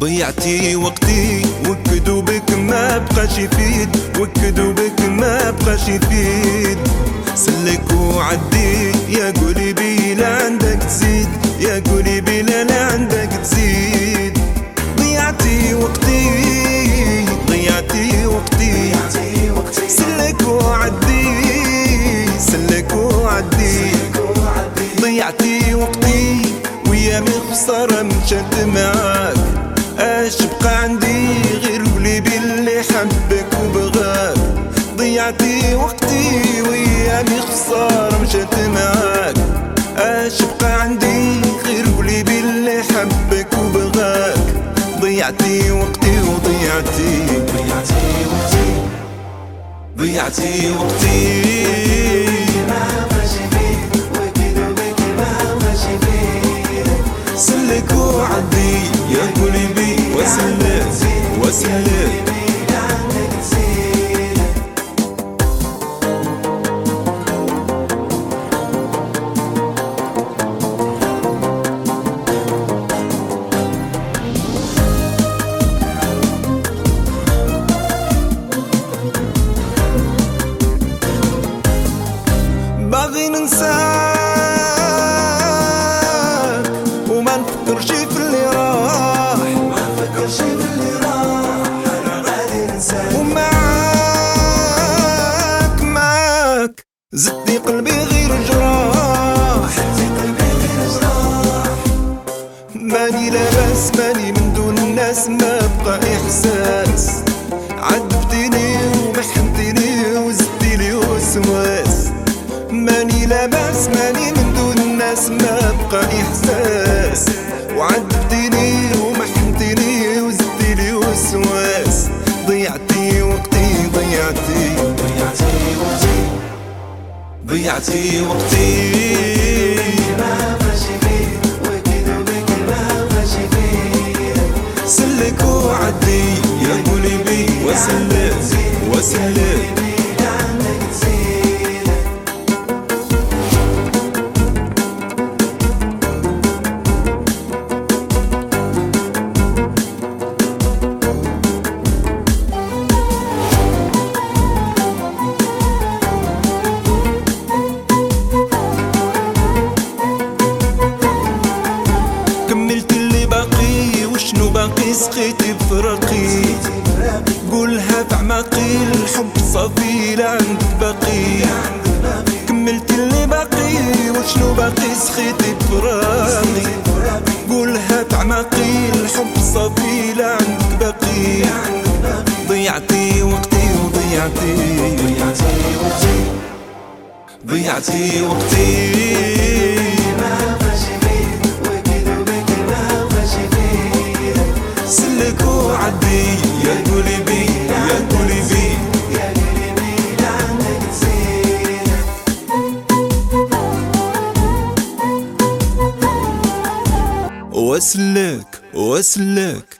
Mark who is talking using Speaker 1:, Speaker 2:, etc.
Speaker 1: ضيعتي وقتي وكذوبك ما بقاش يفيد وكذوبك ما بقاش يفيد. سلك وعدي يا قلبي لا عندك تزيد يا قلبي لا لا عندك تزيد. ضيعتي وقتي ضيعتي وقتي. سلك وعدي سلك وعدي ضيعتي وقتي ويا من خسارة مشات معاك. ضيعتي وقتي ويا من خسارة مشات معاك. اش بقى عندي غير قلبي اللي حبك وبغاك. ضيعتي وقتي وضيعتي ضيعتي وقتي ضيعتي وقتي. سلك وعدي يا وسلك وسلك.
Speaker 2: ما
Speaker 1: بقى إحساس. عذبتيني ومحنتيني وزدتي لي وسواس. ماني لاباس ماني من دون الناس ما بقى إحساس. وعذبتيني ومحنتيني وزدتي لي وسواس. ضيعتي وقتي ضيعتي
Speaker 2: ضيعتي وقتي
Speaker 1: ضيعتي وقتي. قلبي وسلك سقيتي بفراقي قولها في عماقي الحب صافي لا عندك باقي. كملت اللي باقي وشنو باقي سقيتي بفراقي قولها في عماقي الحب صافي لا عندك باقي. ضيعتي وقتي وضيعتي.
Speaker 2: ضيعتي وقتي.
Speaker 1: ضيعتي وقتي. واسلك واسلك.